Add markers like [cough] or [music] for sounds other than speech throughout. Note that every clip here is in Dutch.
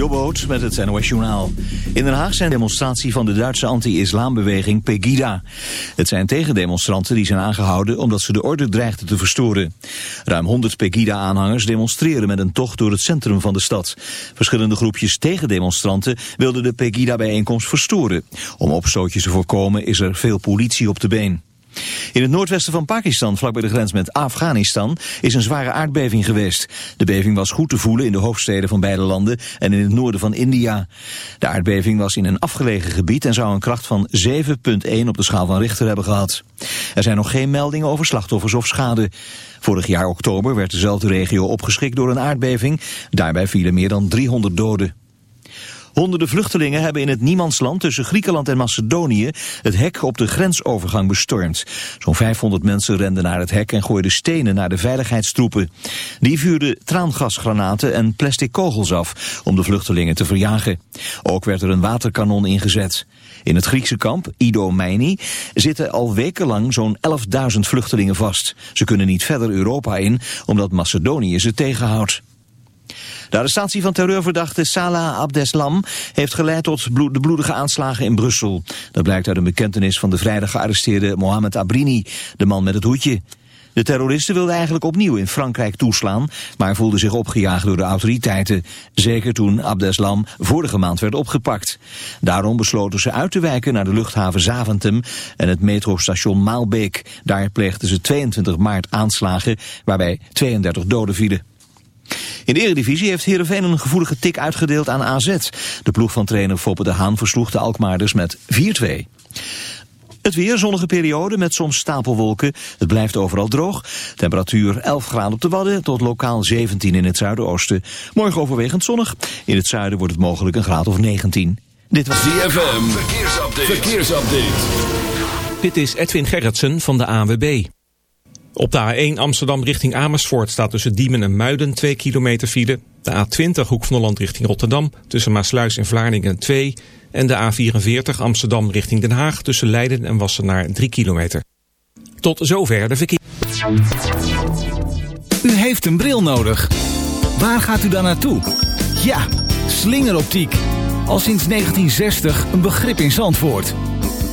Jobboot met het NOS Journaal. In Den Haag zijn demonstratie van de Duitse anti-islambeweging Pegida. Het zijn tegendemonstranten die zijn aangehouden omdat ze de orde dreigden te verstoren. Ruim 100 Pegida-aanhangers demonstreren met een tocht door het centrum van de stad. Verschillende groepjes tegendemonstranten wilden de Pegida-bijeenkomst verstoren. Om opstootjes te voorkomen is er veel politie op de been. In het noordwesten van Pakistan, vlakbij de grens met Afghanistan, is een zware aardbeving geweest. De beving was goed te voelen in de hoofdsteden van beide landen en in het noorden van India. De aardbeving was in een afgelegen gebied en zou een kracht van 7,1 op de schaal van Richter hebben gehad. Er zijn nog geen meldingen over slachtoffers of schade. Vorig jaar oktober werd dezelfde regio opgeschrikt door een aardbeving. Daarbij vielen meer dan 300 doden. Honderden vluchtelingen hebben in het niemandsland tussen Griekenland en Macedonië het hek op de grensovergang bestormd. Zo'n 500 mensen renden naar het hek en gooiden stenen naar de veiligheidstroepen. Die vuurden traangasgranaten en plastic kogels af om de vluchtelingen te verjagen. Ook werd er een waterkanon ingezet. In het Griekse kamp, Ido Meini, zitten al wekenlang zo'n 11.000 vluchtelingen vast. Ze kunnen niet verder Europa in, omdat Macedonië ze tegenhoudt. De arrestatie van terreurverdachte Salah Abdeslam heeft geleid tot de bloedige aanslagen in Brussel. Dat blijkt uit een bekentenis van de vrijdag gearresteerde Mohamed Abrini, de man met het hoedje. De terroristen wilden eigenlijk opnieuw in Frankrijk toeslaan, maar voelden zich opgejaagd door de autoriteiten. Zeker toen Abdeslam vorige maand werd opgepakt. Daarom besloten ze uit te wijken naar de luchthaven Zaventem en het metrostation Maalbeek. Daar pleegden ze 22 maart aanslagen, waarbij 32 doden vielen. In de eredivisie heeft Heerenveen een gevoelige tik uitgedeeld aan AZ. De ploeg van trainer Foppe de Haan versloeg de Alkmaarders met 4-2. Het weer, zonnige periode met soms stapelwolken. Het blijft overal droog. Temperatuur 11 graden op de Wadden tot lokaal 17 in het zuidoosten. Morgen overwegend zonnig. In het zuiden wordt het mogelijk een graad of 19. Dit was DFM. Verkeersupdate. Verkeersupdate. Dit is Edwin Gerritsen van de AWB. Op de A1 Amsterdam richting Amersfoort staat tussen Diemen en Muiden 2 kilometer file. De A20 Hoek van Holland richting Rotterdam tussen Maasluis en Vlaardingen 2. En de A44 Amsterdam richting Den Haag tussen Leiden en Wassenaar 3 kilometer. Tot zover de verkeer. U heeft een bril nodig. Waar gaat u dan naartoe? Ja, slingeroptiek. Al sinds 1960 een begrip in Zandvoort.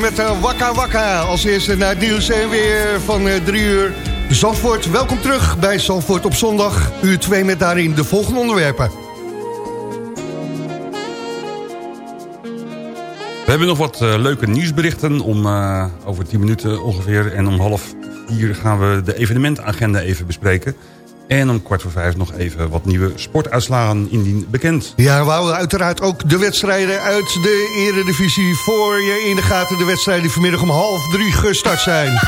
met met Wakka Wakka. Als eerste naar het nieuws en weer van eh, drie uur. Zandvoort, welkom terug bij Zandvoort op zondag. Uur 2 met daarin de volgende onderwerpen. We hebben nog wat eh, leuke nieuwsberichten om over 10 minuten ongeveer. En om half vier gaan we de evenementagenda even bespreken. En om kwart voor vijf nog even wat nieuwe sportuitslagen indien bekend. Ja, we houden uiteraard ook de wedstrijden uit de eredivisie voor je in de gaten. De wedstrijden die vanmiddag om half drie gestart zijn.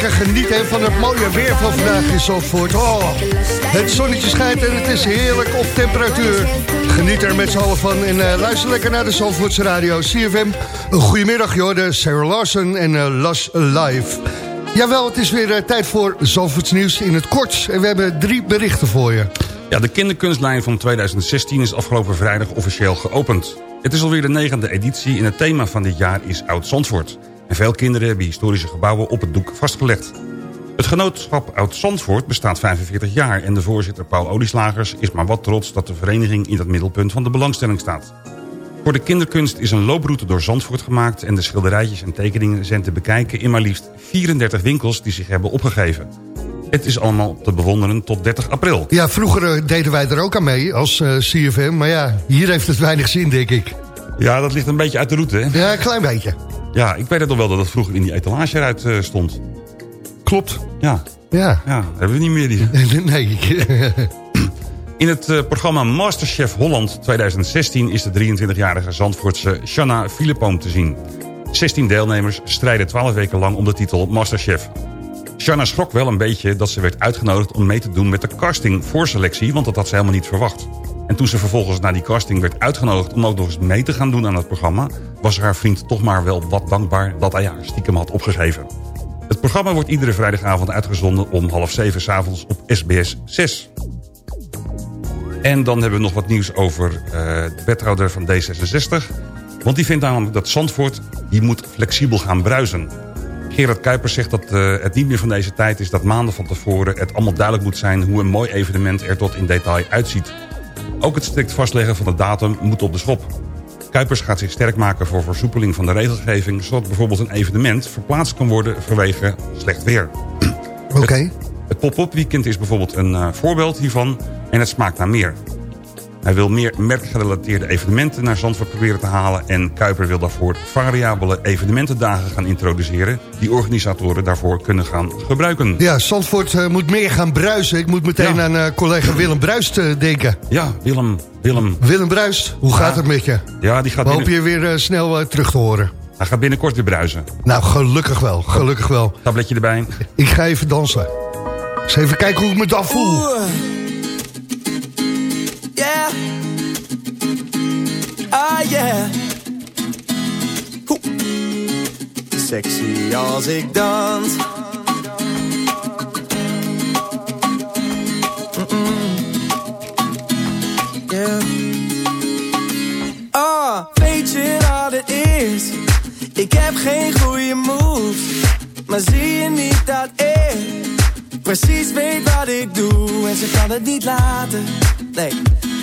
Lekker genieten van het mooie weer van vandaag in Zandvoort. Oh, het zonnetje schijnt en het is heerlijk op temperatuur. Geniet er met z'n allen van en eh, luister lekker naar de Zandvoortse radio CFM. Goedemiddag, joh, de Sarah Larsen en uh, Lush Live. Jawel, het is weer eh, tijd voor Zandvoorts nieuws in het kort. En we hebben drie berichten voor je. Ja, de kinderkunstlijn van 2016 is afgelopen vrijdag officieel geopend. Het is alweer de negende editie en het thema van dit jaar is Oud Zandvoort. En veel kinderen hebben historische gebouwen op het doek vastgelegd. Het genootschap Oud Zandvoort bestaat 45 jaar... en de voorzitter Paul Olieslagers is maar wat trots... dat de vereniging in het middelpunt van de belangstelling staat. Voor de kinderkunst is een looproute door Zandvoort gemaakt... en de schilderijtjes en tekeningen zijn te bekijken... in maar liefst 34 winkels die zich hebben opgegeven. Het is allemaal te bewonderen tot 30 april. Ja, vroeger eh, deden wij er ook aan mee als eh, CFM. Maar ja, hier heeft het weinig zin, denk ik. Ja, dat ligt een beetje uit de route, hè? Ja, een klein beetje. Ja, ik weet het nog wel dat het vroeger in die etalage eruit eh, stond. Klopt. Ja. Ja. Ja, hebben we niet meer die. [laughs] nee. In het eh, programma Masterchef Holland 2016 is de 23-jarige Zandvoortse Shanna Philippoom te zien. 16 deelnemers strijden 12 weken lang om de titel Masterchef. Shanna schrok wel een beetje dat ze werd uitgenodigd om mee te doen met de casting voorselectie, want dat had ze helemaal niet verwacht. En toen ze vervolgens na die casting werd uitgenodigd om ook nog eens mee te gaan doen aan het programma, was haar vriend toch maar wel wat dankbaar dat hij haar stiekem had opgegeven. Het programma wordt iedere vrijdagavond uitgezonden om half zeven s'avonds op SBS 6. En dan hebben we nog wat nieuws over uh, de wethouder van D66. Want die vindt namelijk dat Zandvoort die moet flexibel gaan bruisen. Gerard Kuipers zegt dat uh, het niet meer van deze tijd is... dat maanden van tevoren het allemaal duidelijk moet zijn... hoe een mooi evenement er tot in detail uitziet. Ook het strikt vastleggen van de datum moet op de schop. Kuipers gaat zich sterk maken voor versoepeling van de regelgeving... zodat bijvoorbeeld een evenement verplaatst kan worden vanwege slecht weer. Oké. Okay. Het, het pop-up weekend is bijvoorbeeld een uh, voorbeeld hiervan... en het smaakt naar meer. Hij wil meer merkgerelateerde evenementen naar Zandvoort proberen te halen... en Kuiper wil daarvoor variabele evenementendagen gaan introduceren... die organisatoren daarvoor kunnen gaan gebruiken. Ja, Zandvoort uh, moet meer gaan bruisen. Ik moet meteen ja. aan uh, collega Willem Bruist uh, denken. Ja, Willem. Willem, Willem Bruist, hoe ja. gaat het met je? Ja, die gaat We hopen je weer snel terug te horen. Hij gaat binnenkort weer bruisen. Nou, gelukkig wel, gelukkig wel. Tabletje erbij. [laughs] Ik ga even dansen. Eens even kijken hoe ik me dan voel. Oeh. Ah, yeah. Sexy als ik dans. Yeah. Ah, weet je wat het is? Ik heb geen goede moves. Maar zie je niet dat ik precies weet wat ik doe? En ze kan het niet laten. Nee.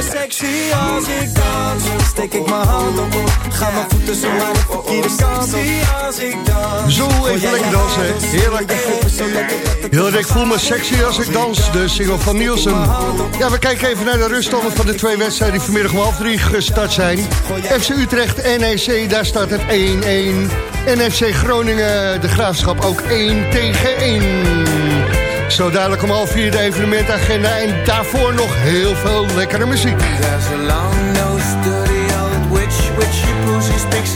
Me sexy als ik dans. Steek ik mijn hand op. Ga mijn voeten zo maar de verkeerde kant op. Als ik dans. Zo, even lekker dansen. Heerlijk. Heel ik voel me sexy als ik dans. De single van Nielsen. Ja, we kijken even naar de ruststanden van de twee wedstrijden... die vanmiddag om half drie gestart zijn. FC Utrecht, NEC, daar staat het 1-1. NFC Groningen, de Graafschap ook 1 tegen 1. Zo dadelijk om half vier de evenementagenda. En daarvoor nog heel veel lekkere muziek. There's a long nose study old witch, which she speaks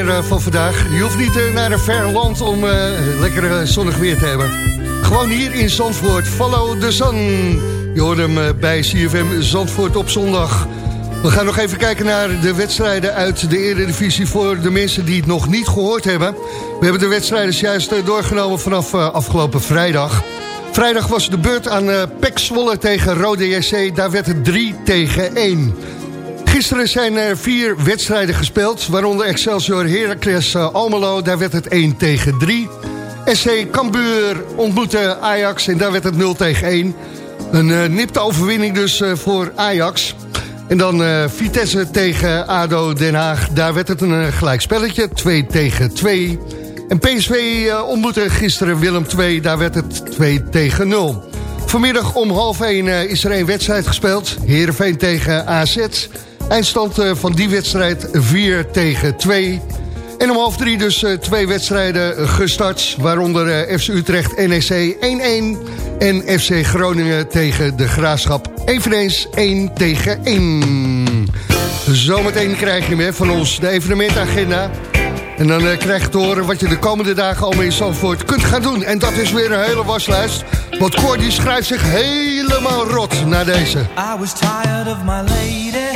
eh, van vandaag. Je hoeft niet eh, naar een ver land om eh, lekker zonnig weer te hebben. Gewoon hier in Zandvoort, follow the sun. Je hoort hem bij CFM Zandvoort op zondag. We gaan nog even kijken naar de wedstrijden uit de Eredivisie... voor de mensen die het nog niet gehoord hebben. We hebben de wedstrijden juist doorgenomen vanaf afgelopen vrijdag. Vrijdag was de beurt aan Pek Zwolle tegen Rode JC. Daar werd het 3 tegen 1. Gisteren zijn er vier wedstrijden gespeeld, waaronder Excelsior Heracles uh, Almelo. Daar werd het 1 tegen 3. SC Cambuur ontmoette Ajax en daar werd het 0 tegen 1. Een uh, nipte overwinning dus uh, voor Ajax. En dan uh, Vitesse tegen ADO Den Haag. Daar werd het een gelijkspelletje, 2 tegen 2. En PSV ontmoette gisteren Willem 2. Daar werd het 2 tegen 0. Vanmiddag om half 1 uh, is er een wedstrijd gespeeld. Heerenveen tegen AZ. Eindstand uh, van die wedstrijd 4 tegen 2. En om half 3 dus uh, twee wedstrijden gestart. Waaronder uh, FC Utrecht NEC 1-1. En FC Groningen tegen de Graafschap eveneens 1 tegen 1. Zometeen krijg je meer van ons de evenementagenda. En dan krijg je te horen wat je de komende dagen allemaal in Zandvoort kunt gaan doen. En dat is weer een hele waslijst. Want Cor die schrijft zich helemaal rot naar deze. I was tired of my lady.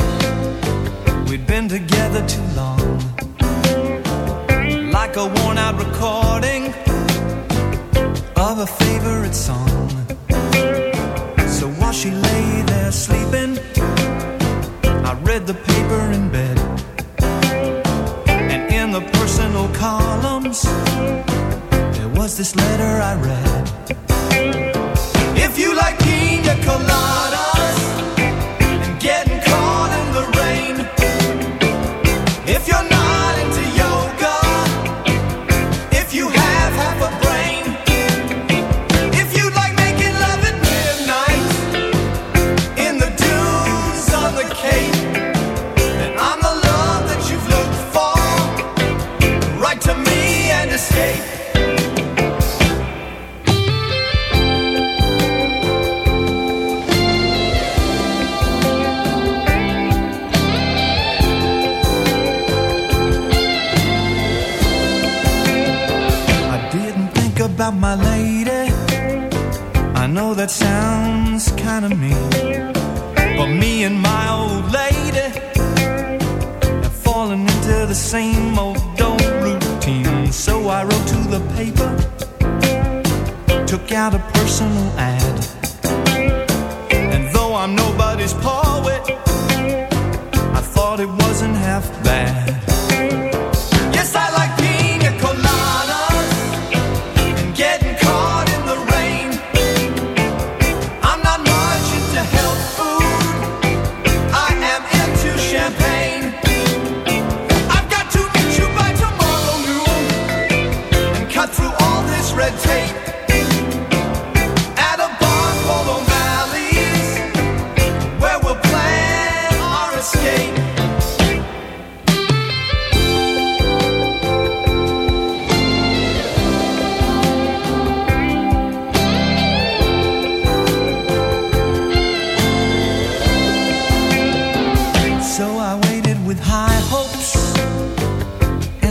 Been together too long. Like a worn out recording of a favorite song. So while she lay there sleeping, I read the paper in bed. And in the personal columns, there was this letter I read. If you like pina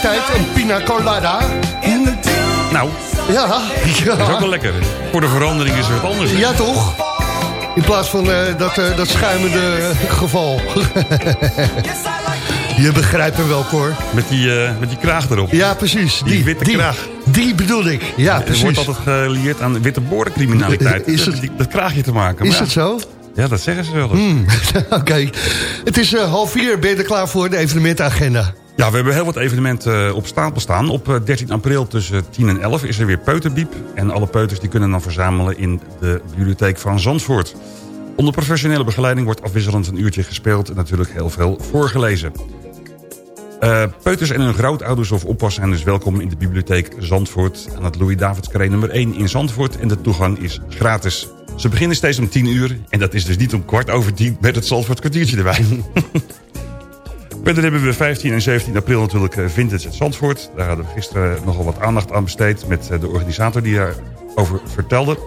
zijn tijd, een pina colada. Nou, Ja, dat is ook wel lekker. Voor de verandering is er wat anders. Ja, toch? In plaats van eh, dat, eh, dat schuimende geval. [laughs] Je begrijpt hem wel, Cor. Met die, eh, met die kraag erop. Ja, precies. Die witte kraag. Die bedoel ik. Ja, Er precies. wordt altijd gelieerd aan witte borencriminaliteit. Is Dat het- die- dat kraagje te maken. Is het zo? Ja, dat zeggen ze wel eens. Hmm, [laughs] Oké. Het is eh, half vier. Ben je er klaar voor de evenementagenda? Ja, we hebben heel wat evenementen eh, op stapel staan. Op eh, 13 april tussen 10 en 11 is er weer Peuterbiep. En alle peuters die kunnen dan verzamelen in de bibliotheek van Zandvoort. Onder professionele begeleiding wordt afwisselend een uurtje gespeeld... en natuurlijk heel veel voorgelezen. Eh, peuters en hun grootouders of oppas zijn dus welkom in de bibliotheek Zandvoort... aan het Louis-Davids Carré nummer 1 in Zandvoort. En de toegang is gratis. Ze beginnen steeds om 10 uur. En dat is dus niet om kwart over 10 met het Zandvoort kwartiertje erbij. [laughs] Verder hebben we 15 en 17 april natuurlijk eh, Vintage het Zandvoort. Daar hadden we gisteren nogal wat aandacht aan besteed... met eh, de organisator die daarover vertelde.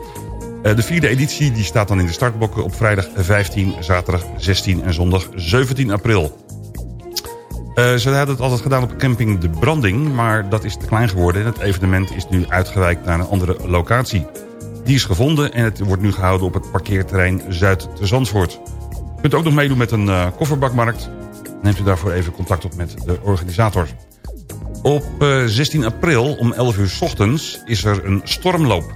Eh, De vierde editie die staat dan in de startblokken op vrijdag 15, zaterdag 16 en zondag 17 april. Ze hadden het altijd gedaan op camping De Branding... maar dat is te klein geworden en het evenement is nu uitgewijkt naar een andere locatie. Die is gevonden en het wordt nu gehouden op het parkeerterrein Zuid te Zandvoort. U kunt ook nog meedoen met een kofferbakmarkt. Neemt u daarvoor even contact op met de organisator. Op eh, 16 april om 11 uur ochtends is er een stormloop.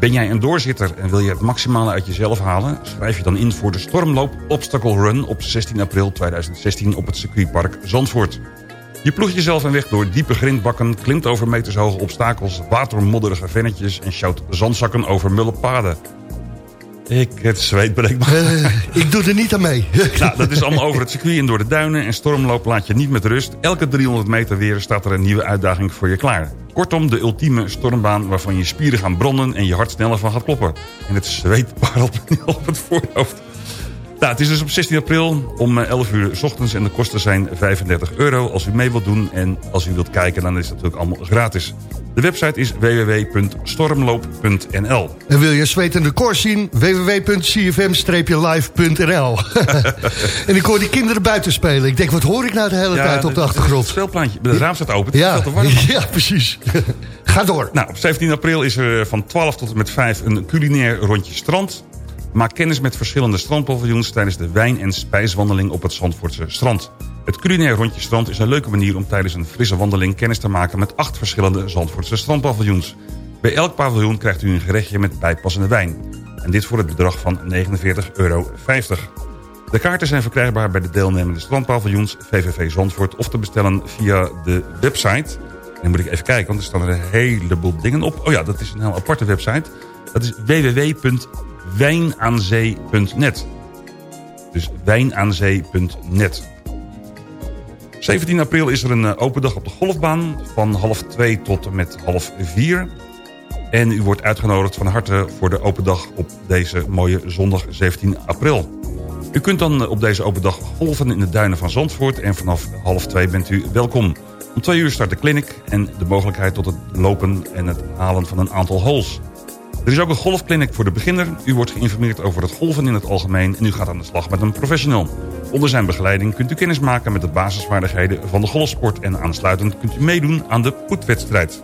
Ben jij een doorzitter en wil je het maximale uit jezelf halen? Schrijf je dan in voor de stormloop Obstacle Run op 16 april 2016 op het circuitpark Zandvoort. Je ploegt jezelf een weg door diepe grindbakken, klimt over metershoge obstakels, watermodderige vennetjes en sjouwt zandzakken over mulle paden. Ik, het zweet breekt me. Eh, ik doe er niet aan mee. [laughs] Nou, dat is allemaal over het circuit en door de duinen. En stormloop laat je niet met rust. Elke 300 meter weer staat er een nieuwe uitdaging voor je klaar. Kortom, de ultieme stormbaan waarvan je spieren gaan bronnen... en je hart sneller van gaat kloppen. En het zweet parelt [laughs] op het voorhoofd. Nou, het is dus op 16 april om eh, 11 uur s ochtends en de kosten zijn 35 euro. Als u mee wilt doen en als u wilt kijken, dan is het natuurlijk allemaal gratis. De website is www.stormloop.nl. En wil je zwetende koers zien? www.cfm-live.nl [laughs] En ik hoor die kinderen buiten spelen. Ik denk, wat hoor ik nou de hele tijd op de achtergrond? Het speelplantje, de raam staat open, Ja, [laughs] ja, precies. [laughs] Ga door. Nou, op 17 april is er van 12 tot en met 5 een culinair rondje strand. Maak kennis met verschillende strandpaviljoens tijdens de wijn- en spijswandeling op het Zandvoortse strand. Het culinair rondje strand is een leuke manier om tijdens een frisse wandeling kennis te maken met acht verschillende Zandvoortse strandpaviljoens. Bij elk paviljoen krijgt u een gerechtje met bijpassende wijn. En dit voor het bedrag van 49,50 euro. De kaarten zijn verkrijgbaar bij de deelnemende strandpaviljoens VVV Zandvoort... of te bestellen via de website. Dan moet ik even kijken, want er staan er een heleboel dingen op. Oh ja, dat is een heel aparte website. Dat is www.wijnaanzee.net. Dus wijnaanzee.net. 17 april is er een eh, open dag op de golfbaan... van half 2 tot en met half 4. En u wordt uitgenodigd van harte voor de open dag op deze mooie zondag 17 april. U kunt dan op deze open dag golven in de duinen van Zandvoort... en vanaf half 2 bent u welkom. Om 2 uur start de clinic en de mogelijkheid tot het lopen en het halen van een aantal holes. Er is ook een golfclinic voor de beginner. U wordt geïnformeerd over het golven in het algemeen... en u gaat aan de slag met een professional. Onder zijn begeleiding kunt u kennis maken met de basisvaardigheden van de golfsport... en aansluitend kunt u meedoen aan de poetwedstrijd.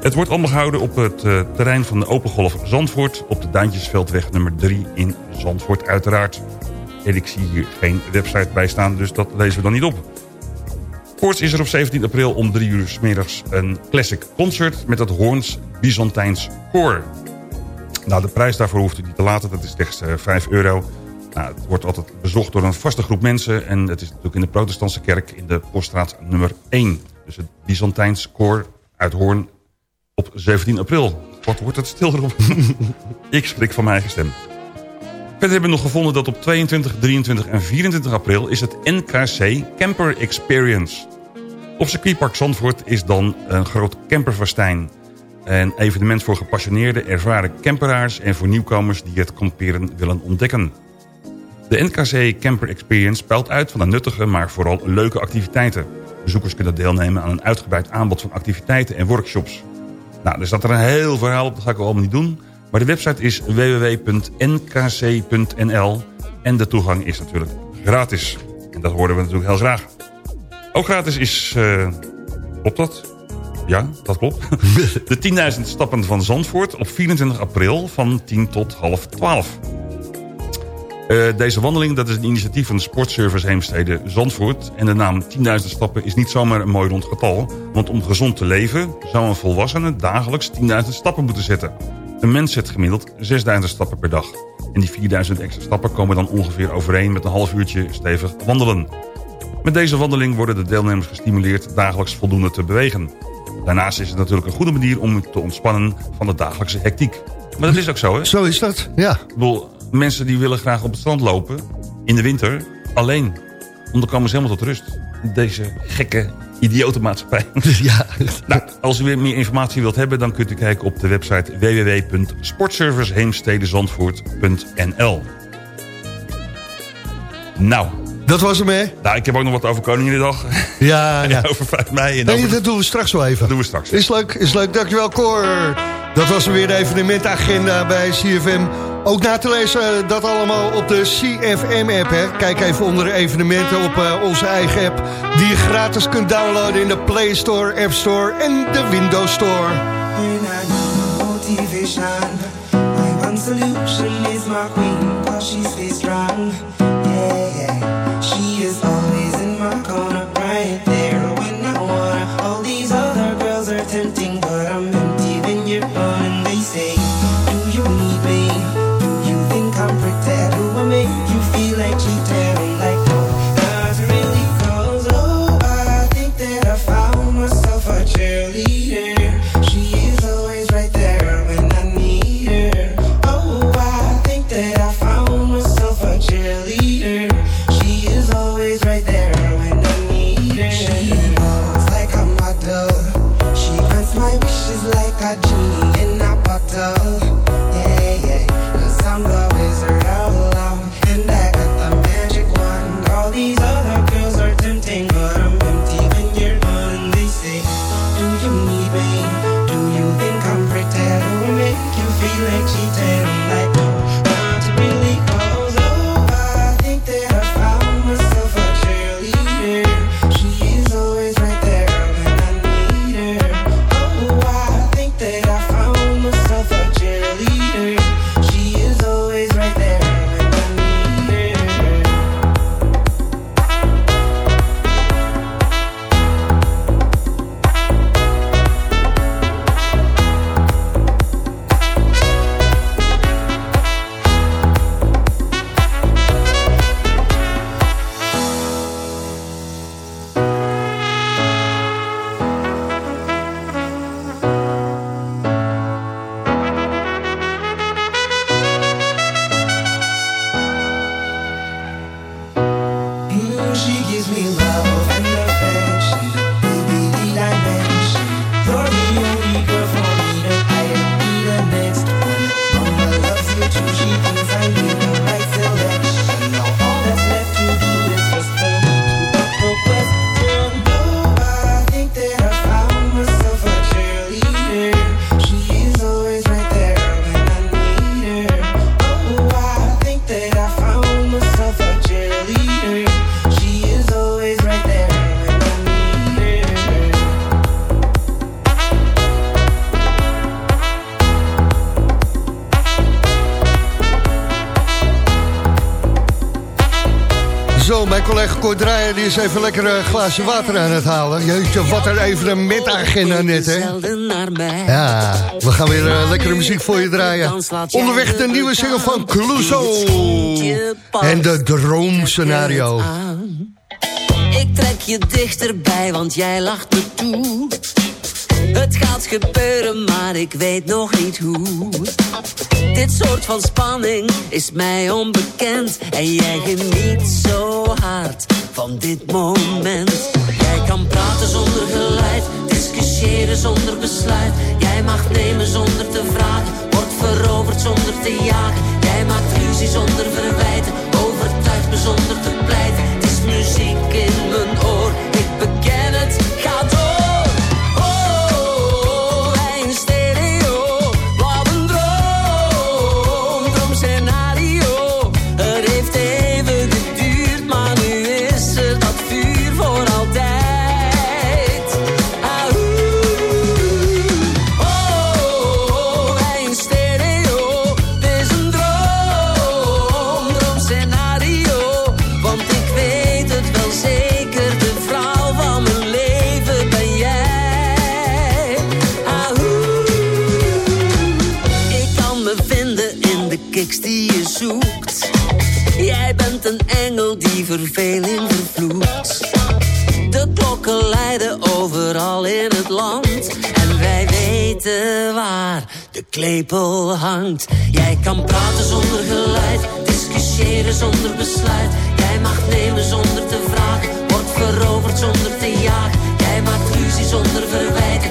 Het wordt allemaal gehouden op het eh, terrein van de Open Golf Zandvoort... op de Duintjesveldweg nummer 3 in Zandvoort uiteraard. En ik zie hier geen website bij staan, dus dat lezen we dan niet op. Voorts is er op 17 april om 3 uur 's middags een classic concert... met het Hoorns Byzantijns Koor. Nou, de prijs daarvoor hoeft u niet te laten, dat is slechts eh, 5 euro. Nou, het wordt altijd bezocht door een vaste groep mensen... en het is natuurlijk in de protestantse kerk in de poststraat nummer 1. Dus het Byzantijns Koor uit Hoorn op 17 april. Wat wordt het stil erop? [laughs] Ik schrik van mijn eigen stem. Verder hebben we nog gevonden dat op 22, 23 en 24 april... is het NKC Camper Experience. Op circuitpark Zandvoort is dan een groot camperfestijn. Een evenement voor gepassioneerde, ervaren camperaars... en voor nieuwkomers die het kamperen willen ontdekken. De NKC Camper Experience spelt uit van een nuttige, maar vooral leuke activiteiten. Bezoekers kunnen deelnemen aan een uitgebreid aanbod van activiteiten en workshops. Nou, er staat er een heel verhaal op, dat ga ik allemaal niet doen. Maar de website is www.nkc.nl en de toegang is natuurlijk gratis. En dat horen we natuurlijk heel graag. Ook gratis is... eh klopt dat? Ja, dat klopt. [laughs] De 10.000 stappen van Zandvoort op 24 april van 10 tot half 12. Eh, deze wandeling dat is een initiatief van de Sportservice Heemstede Zandvoort. En de naam 10.000 stappen is niet zomaar een mooi rond getal. Want om gezond te leven zou een volwassene dagelijks 10.000 stappen moeten zetten. Een mens zet gemiddeld 6.000 stappen per dag. En die 4.000 extra stappen komen dan ongeveer overeen met een half uurtje stevig wandelen. Met deze wandeling worden de deelnemers gestimuleerd dagelijks voldoende te bewegen. Daarnaast is het natuurlijk een goede manier om te ontspannen van de dagelijkse hectiek. Maar dat is ook zo, hè? Zo is dat, ja. Ik bedoel, mensen die willen graag op het strand lopen in de winter alleen. Want dan komen ze helemaal tot rust. Deze gekke idiotenmaatschappij. [laughs] [laughs] Ja. nou, als u weer meer informatie wilt hebben... dan kunt u kijken op de website www.sportserviceheemstedenzandvoort.nl Nou, Dat was hem, hè? nou, ik heb ook nog wat over Koninginnedag. Ja, [laughs] ja. over 5 mei. En Nee, over... dat doen we straks wel even. Dat doen we straks. Is leuk, is leuk. Dankjewel, Cor. Dat was weer de evenementagenda bij CFM. Ook na te lezen dat allemaal op de CFM-app. Kijk even onder de evenementen op eh, onze eigen app... die je gratis kunt downloaden in de Play Store, App Store en de Windows Store. Solution is my queen. Yeah, yeah. She is die is even lekker een glaasje water aan het halen. Jeetje, wat een evenementagenda net, hè? Ja, we gaan weer uh, lekkere muziek voor je draaien. Onderweg de nieuwe single van Clouseau. En de droomscenario. Ik trek je dichterbij, want jij lacht me toe. Het gaat gebeuren, maar ik weet nog niet hoe. Dit soort van spanning is mij onbekend. En jij geniet zo hard van dit moment. Jij kan praten zonder geluid, discussiëren zonder besluit. Jij mag nemen zonder te vragen, wordt veroverd zonder te jagen. Jij maakt ruzie zonder verwijten, overtuigt me zonder te pleiten. Het is muziek in mijn oor, ik beken Jij kan praten zonder geluid, discussiëren zonder besluit. Jij mag nemen zonder te vragen, wordt veroverd zonder te jagen. Jij maakt ruzie zonder verwijten,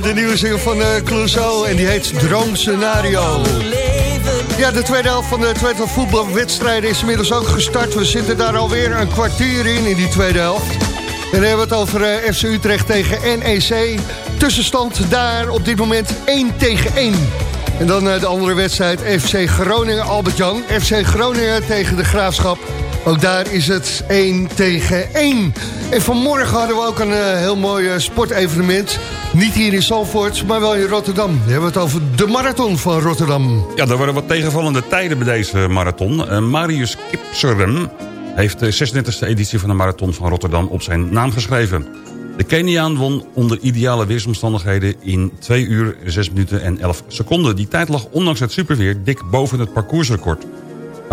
De nieuwe single van uh, Clouseau en die heet Droomscenario. Ja, de tweede helft van de tweede voetbalwedstrijden is inmiddels ook gestart. We zitten daar alweer een kwartier in, in die tweede helft. En dan hebben we het over eh, FC Utrecht tegen NEC. Tussenstand daar op dit moment 1 tegen 1. En dan eh, de andere wedstrijd FC Groningen, Albert-Jan. FC Groningen tegen de Graafschap. Ook daar is het 1 tegen 1. En vanmorgen hadden we ook een heel mooi sportevenement. Niet hier in Zalvoort, maar wel in Rotterdam. Dan hebben we het over de marathon van Rotterdam. Ja, er waren wat tegenvallende tijden bij deze marathon. Eh, Marius Kipserem heeft de 36e editie van de marathon van Rotterdam op zijn naam geschreven. De Keniaan won onder ideale weersomstandigheden in 2 uur 6 minuten en 11 seconden. Die tijd lag ondanks het superweer dik boven het parcoursrecord.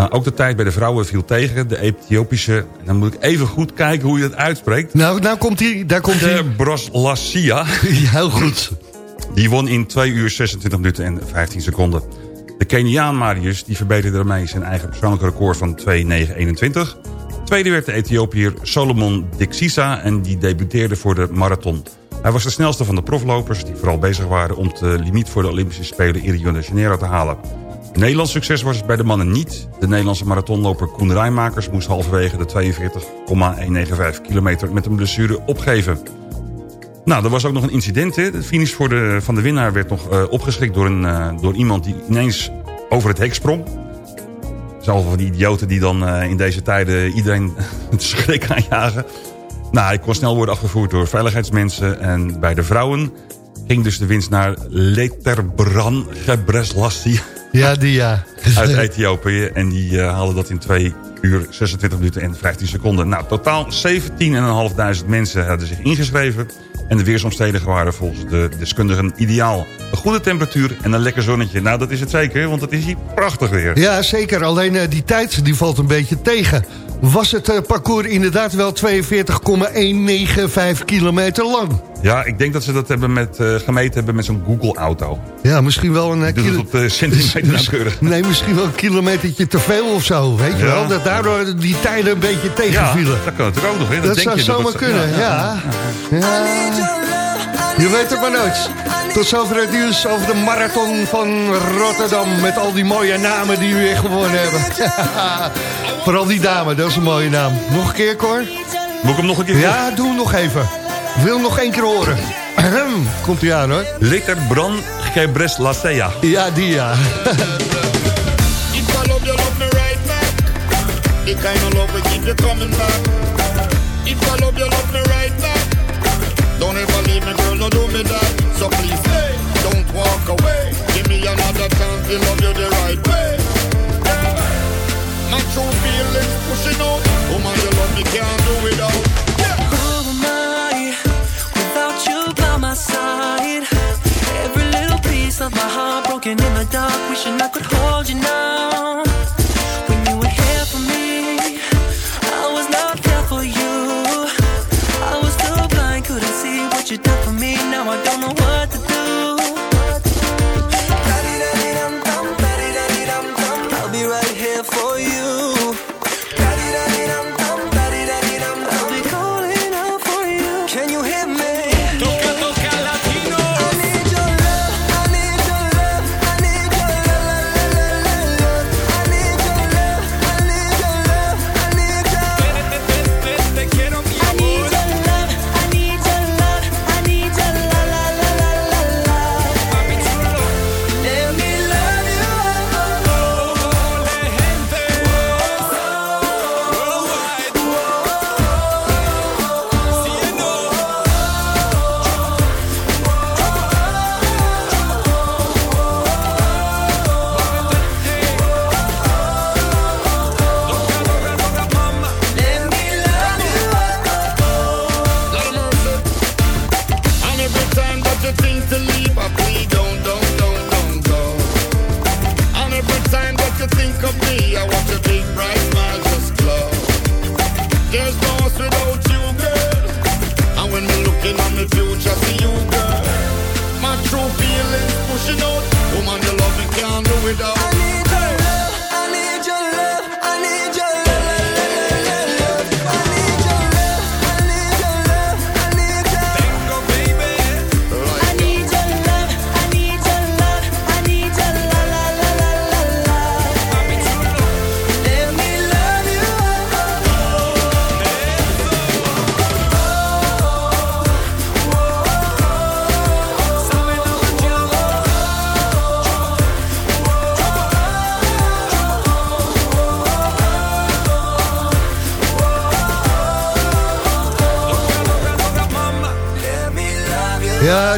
Maar ook de tijd bij de vrouwen viel tegen. De Ethiopische, dan moet ik even goed kijken hoe je het uitspreekt. Nou, nou komt hij, daar komt hij. Broslassia. [laughs] Heel goed. Die won in 2 uur 26 minuten en 15 seconden. De Keniaan Marius die verbeterde daarmee zijn eigen persoonlijke record van 2.921. Tweede werd de Ethiopiër Solomon Dixisa en die debuteerde voor de marathon. Hij was de snelste van de proflopers die vooral bezig waren om de limiet voor de Olympische Spelen in Rio de Janeiro te halen. Nederlands succes was het bij de mannen niet. De Nederlandse marathonloper Koen Rijmakers moest halverwege de 42,195 kilometer met een blessure opgeven. Nou, er was ook nog een incident. Hè. De finish voor de, van de winnaar werd nog uh, opgeschrikt door, een, uh, door iemand die ineens over het hek sprong. Zelfs van die idioten die dan uh, in deze tijden iedereen [laughs] het schrik aanjagen. Nou, hij kon snel worden afgevoerd door veiligheidsmensen. En bij de vrouwen ging dus de winst naar Leterbran Gebreslassie. Ja, die ja. Uit Ethiopië. En die uh, haalde dat in 2 uur 26 minuten en 15 seconden. Nou, totaal 17.500 mensen hadden zich ingeschreven. En de weersomstandigheden waren volgens de deskundigen ideaal. Een goede temperatuur en een lekker zonnetje. Nou, dat is het zeker, want het is hier prachtig weer. Ja, zeker. Alleen uh, die tijd die valt een beetje tegen. Was het uh, parcours inderdaad wel 42,195 kilometer lang? Ja, ik denk dat ze dat hebben met, uh, gemeten hebben met zo'n Google-auto. Ja, misschien wel een... Het op de centimeter nauwkeurig. [laughs] Nee, misschien wel een kilometertje te veel of zo. Weet je ja. wel, dat daardoor die tijden een beetje tegenvielen. Ja, dat kan natuurlijk ook nog. Hè? Dat, dat denk zou je zomaar dat kunnen, ja. ja. ja. Je weet het maar nooit. Tot zover het nieuws over de marathon van Rotterdam... met al die mooie namen die we weer gewonnen hebben. [laughs] Vooral die dame, dat is een mooie naam. Nog een keer, Cor? Moet ik hem nog een keer Ja, doe hem nog even. Wil nog één keer horen. [clears throat] Komt hij aan, hoor. Litter Bran Gebres Lasea. Ja, die ja. The kind of love we keep you coming back. If I love you, love me me, girl, no do me that. So please stay, don't walk away. Give me another chance to love you the right way.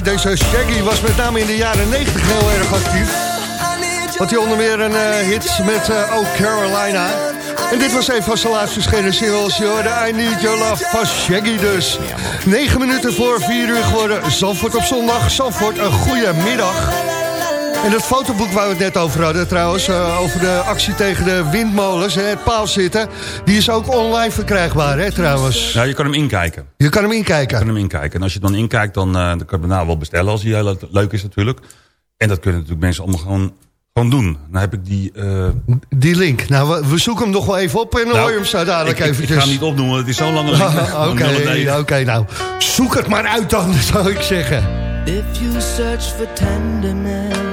Deze Shaggy was met name in de jaren 90 heel erg actief. Had hij onder meer een uh, hit met uh, Oh Carolina. En dit was een van zijn laatst verschenen singles. Je I Need Your Love van Shaggy dus. 9 minuten voor 4 uur geworden. Zandvoort op zondag. Zandvoort, een goede middag. En het fotoboek waar we het net over hadden trouwens... Uh, over de actie tegen de windmolens, hè, het paalzitten... die is ook online verkrijgbaar, hè, trouwens. Ja, je kan hem inkijken. Je kan hem inkijken. Je kan hem inkijken. En als je dan inkijkt, dan, uh, dan kan je hem nou wel bestellen... als hij heel leuk is natuurlijk. En dat kunnen natuurlijk mensen allemaal gewoon, gewoon doen. Dan heb ik die... Uh... Die link. Nou, we, we, zoeken hem nog wel even op... en dan nou, hoor je hem zo dadelijk ik, eventjes. Ik ga hem niet opnoemen, het is zo'n lange link. [laughs] Oké, okay, okay, nou. Zoek het maar uit dan, [laughs] zou ik zeggen. If you search for tenderness,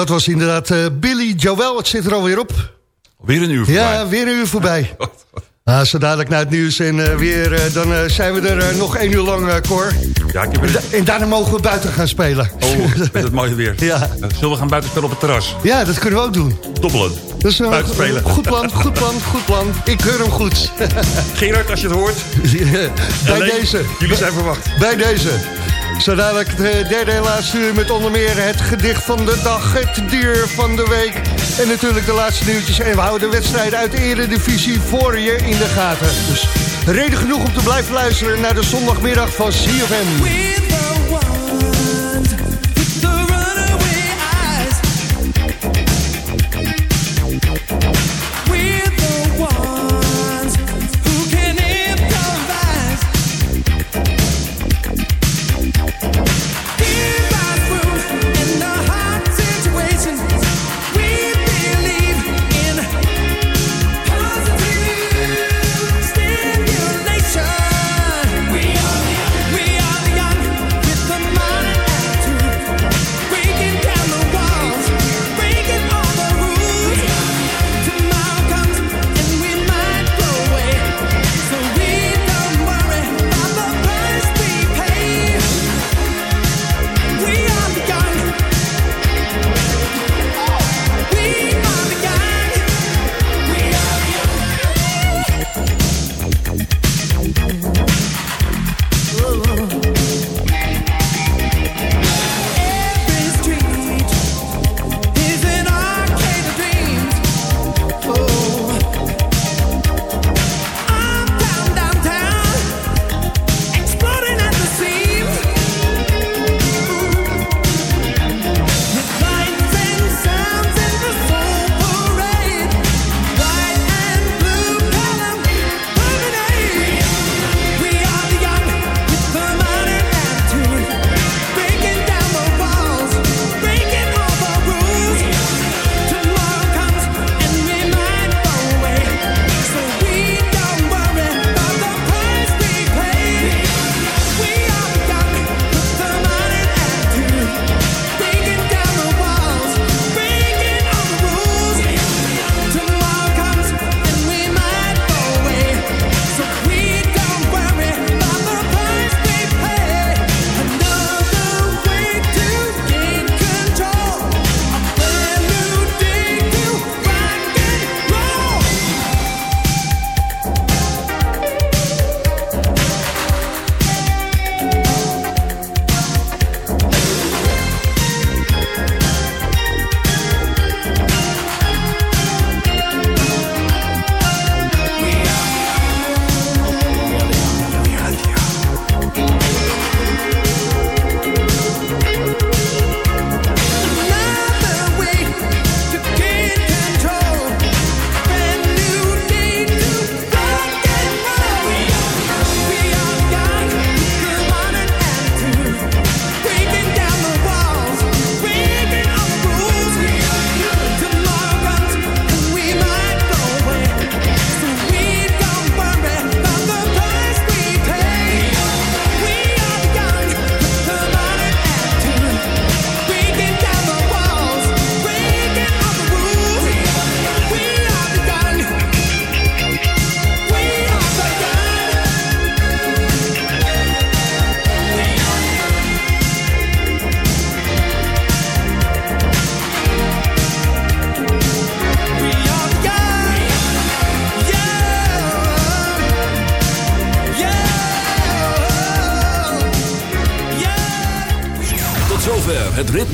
dat was inderdaad eh, Billy Joel. Het zit er alweer op. Weer een uur voorbij. Ja, weer een uur voorbij. [laughs] Ah, zo dadelijk naar het nieuws en eh, weer, eh, dan zijn we er nog één uur lang, Cor. Ja, ik heb En, da- en daarna mogen we buiten gaan spelen. Oh, met het mooie weer. [laughs] Ja. Zullen we gaan buiten spelen op het terras? Ja, dat kunnen we ook doen. Dobbelen. Dat is Buiten spelen. goed plan, goed plan, goed plan. Ik keur hem goed. Gerard, als je het hoort. [laughs] Bij Alleen, deze. Jullie zijn verwacht. Bij deze. Zo dadelijk het derde en laatste uur met onder meer het gedicht van de dag, het dier van de week. En natuurlijk de laatste nieuwtjes. En we houden de wedstrijden uit de eredivisie voor je in de gaten. Dus reden genoeg om te blijven luisteren naar de zondagmiddag van CFM.